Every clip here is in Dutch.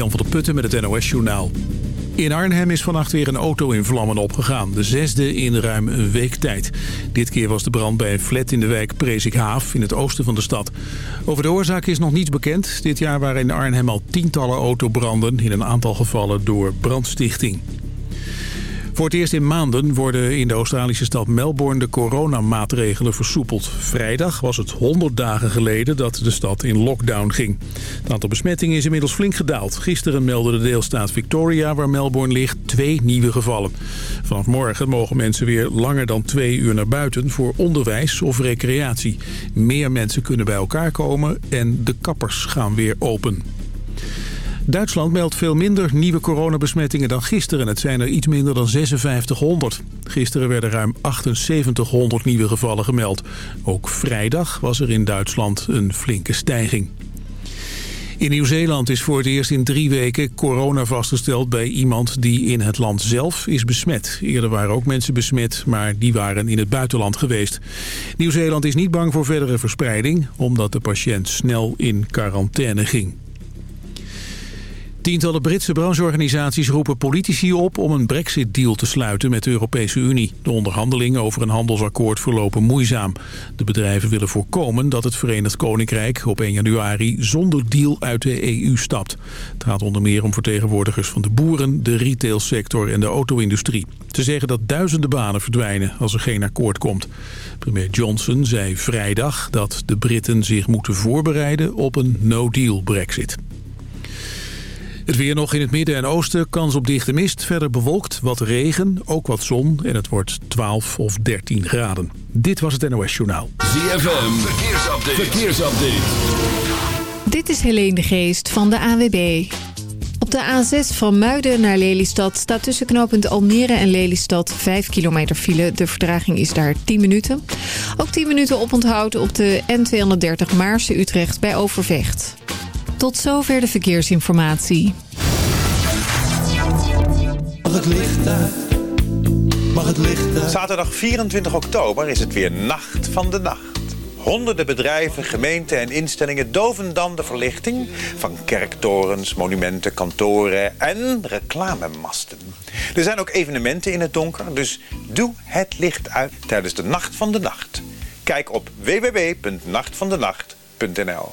Jan van der Putten met het NOS-journaal. In Arnhem is vannacht weer een auto in vlammen opgegaan. De zesde in ruim een week tijd. Dit keer was de brand bij een flat in de wijk Prezikhaaf in het oosten van de stad. Over de oorzaak is nog niets bekend. Dit jaar waren in Arnhem al tientallen autobranden. In een aantal gevallen door brandstichting. Voor het eerst in maanden worden in de Australische stad Melbourne de coronamaatregelen versoepeld. Vrijdag was het 100 dagen geleden dat de stad in lockdown ging. Het aantal besmettingen is inmiddels flink gedaald. Gisteren meldde de deelstaat Victoria, waar Melbourne ligt, twee nieuwe gevallen. Vanaf morgen mogen mensen weer langer dan twee uur naar buiten voor onderwijs of recreatie. Meer mensen kunnen bij elkaar komen en de kappers gaan weer open. Duitsland meldt veel minder nieuwe coronabesmettingen dan gisteren. Het zijn er iets minder dan 5600. Gisteren werden ruim 7800 nieuwe gevallen gemeld. Ook vrijdag was er in Duitsland een flinke stijging. In Nieuw-Zeeland is voor het eerst in drie weken corona vastgesteld bij iemand die in het land zelf is besmet. Eerder waren ook mensen besmet, maar die waren in het buitenland geweest. Nieuw-Zeeland is niet bang voor verdere verspreiding, omdat de patiënt snel in quarantaine ging. Tientallen Britse brancheorganisaties roepen politici op om een brexit-deal te sluiten met de Europese Unie. De onderhandelingen over een handelsakkoord verlopen moeizaam. De bedrijven willen voorkomen dat het Verenigd Koninkrijk op 1 januari zonder deal uit de EU stapt. Het gaat onder meer om vertegenwoordigers van de boeren, de retailsector en de auto-industrie. Ze zeggen dat duizenden banen verdwijnen als er geen akkoord komt. Premier Johnson zei vrijdag dat de Britten zich moeten voorbereiden op een no-deal brexit. Het weer nog in het midden en oosten, kans op dichte mist. Verder bewolkt, wat regen, ook wat zon en het wordt 12 of 13 graden. Dit was het NOS Journaal. ZFM, verkeersupdate. verkeersupdate. Dit is Helene de Geest van de AWB. Op de A6 van Muiden naar Lelystad staat tussen knooppunt Almere en Lelystad 5 kilometer file. De verdraging is daar 10 minuten. Ook 10 minuten oponthoud op de N230 Maarse-Utrecht bij Overvecht. Tot zover de verkeersinformatie. Mag het licht uit? Mag het licht uit? Zaterdag 24 oktober is het weer Nacht van de Nacht. Honderden bedrijven, gemeenten en instellingen doven dan de verlichting... van kerktorens, monumenten, kantoren en reclamemasten. Er zijn ook evenementen in het donker, dus doe het licht uit tijdens de Nacht van de Nacht. Kijk op www.nachtvandenacht.nl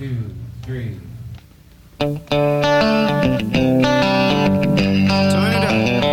Two, three. Turn it up.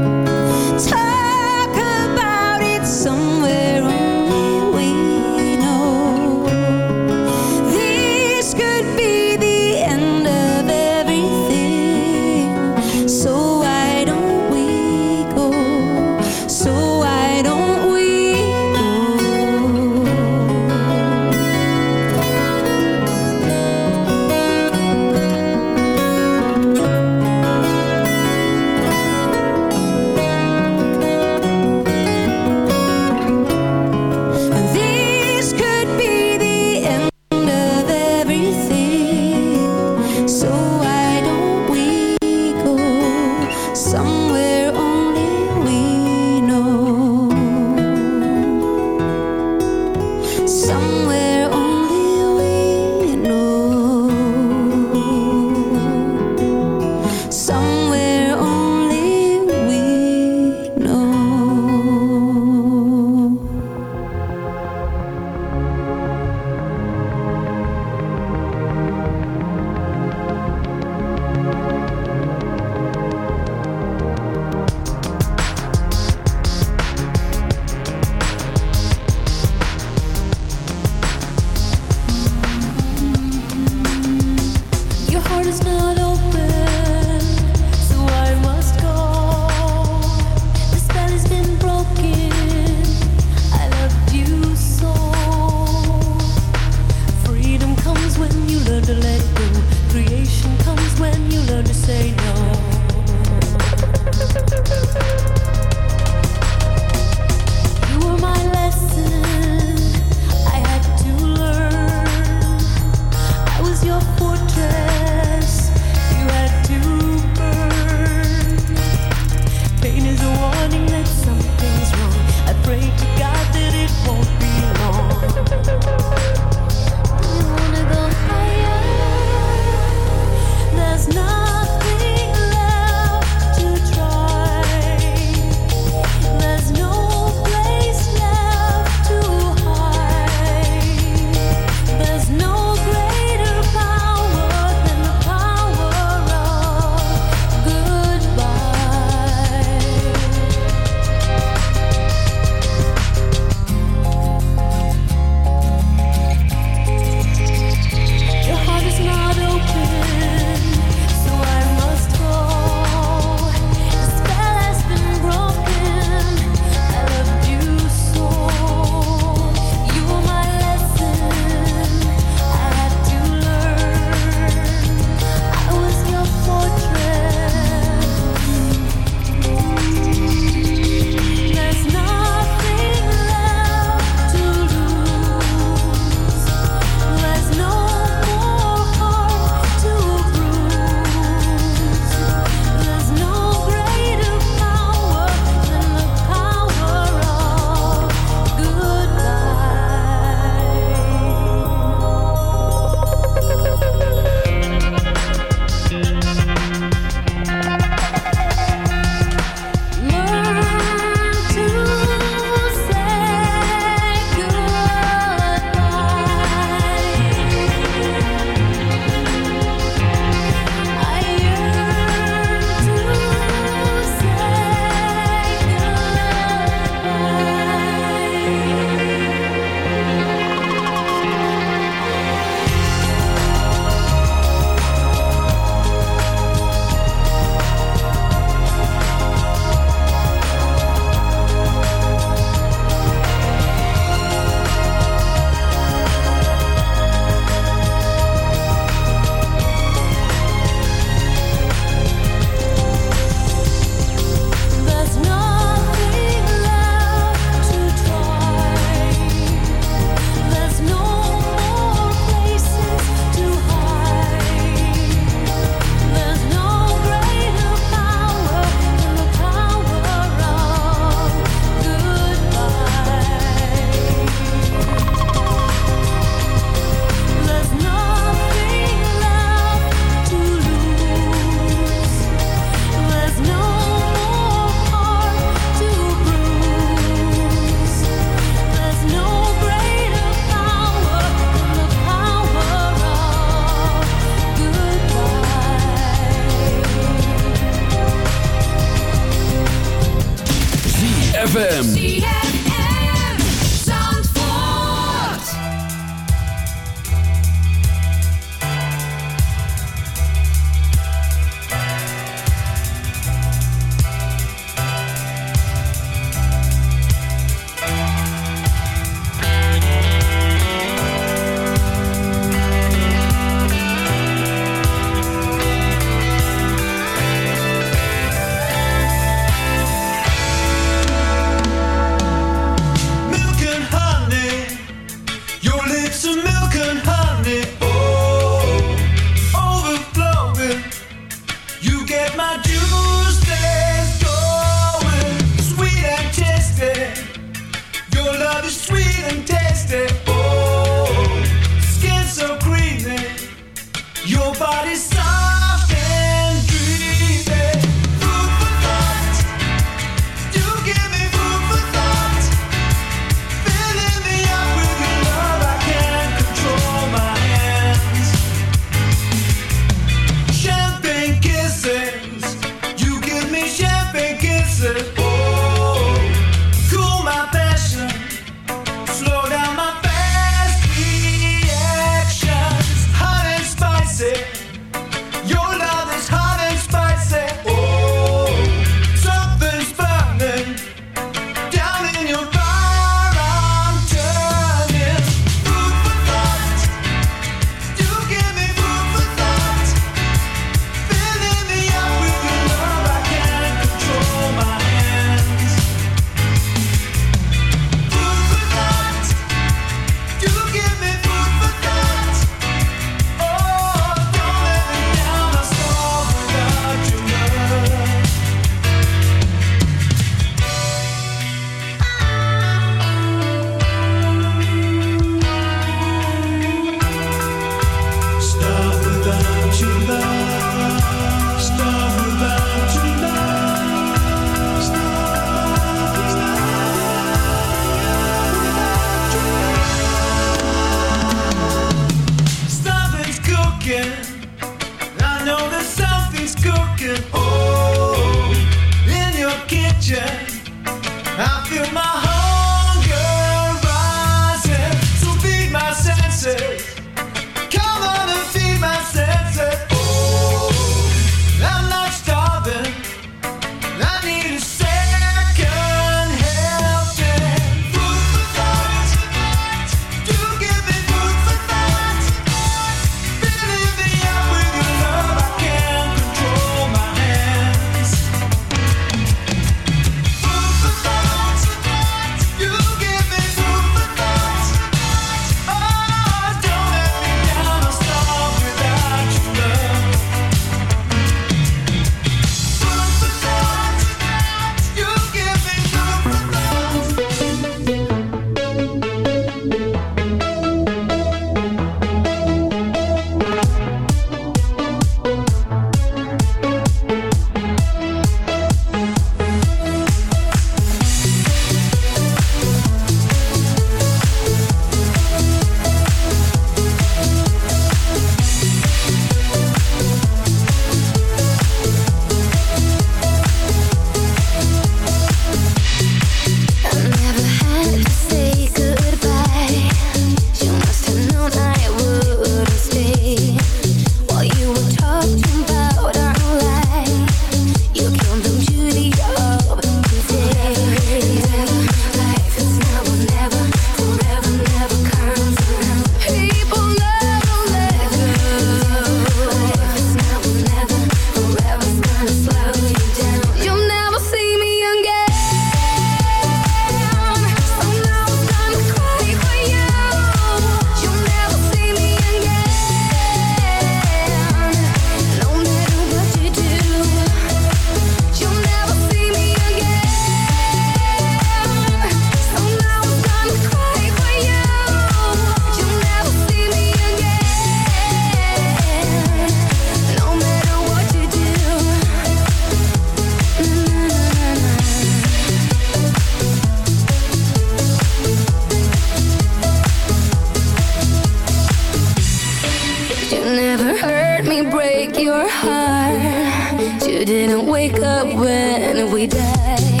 never heard me break your heart. You didn't wake up when we died.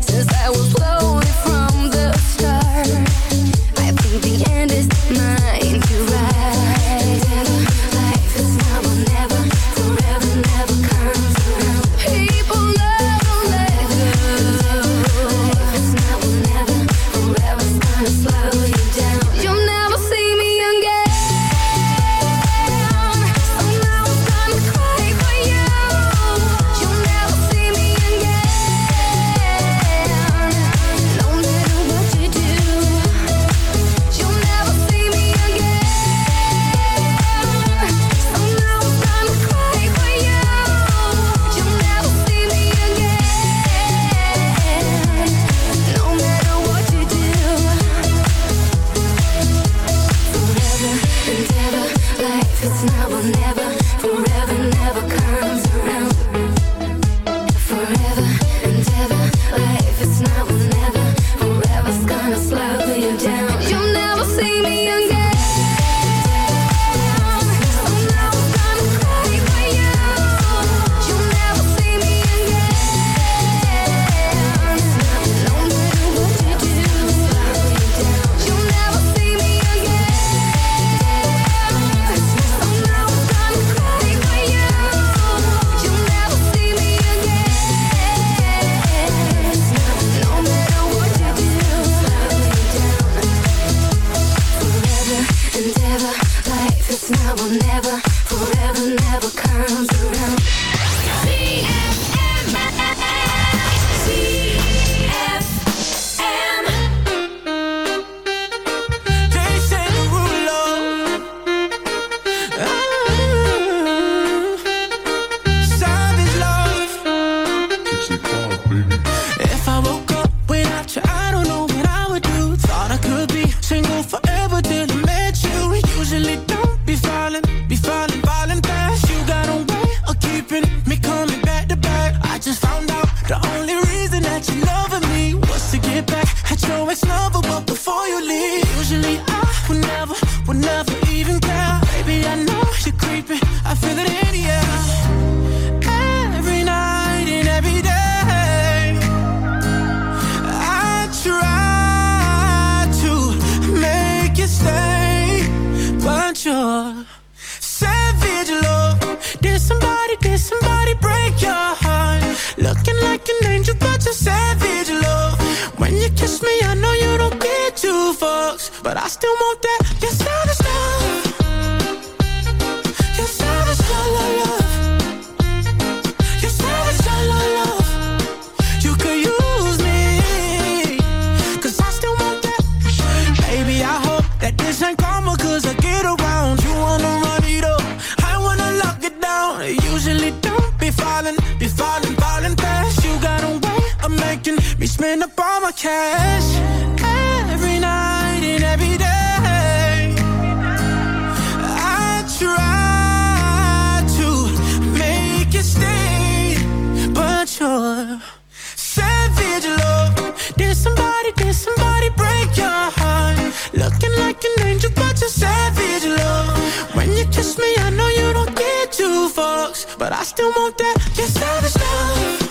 Since I was. But I still want that. You're savage love.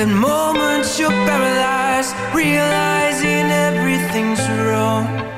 that moment you're paralyzed, realizing everything's wrong.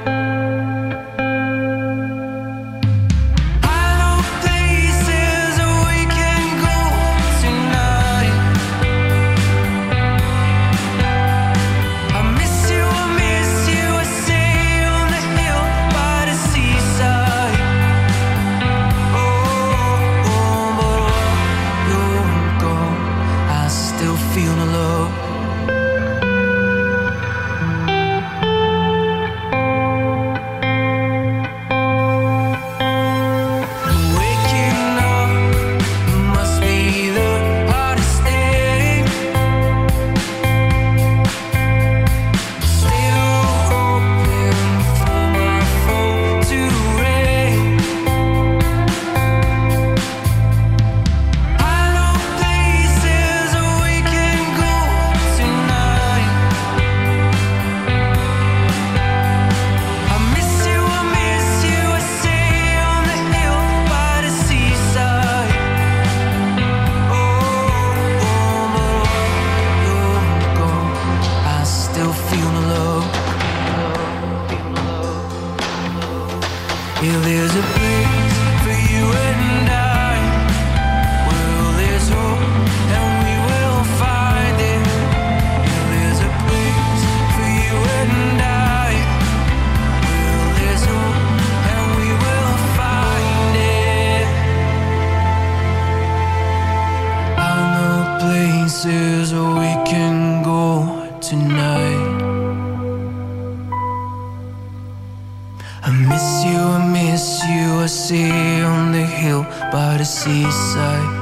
I miss you, I miss you, I see you on the hill by the seaside.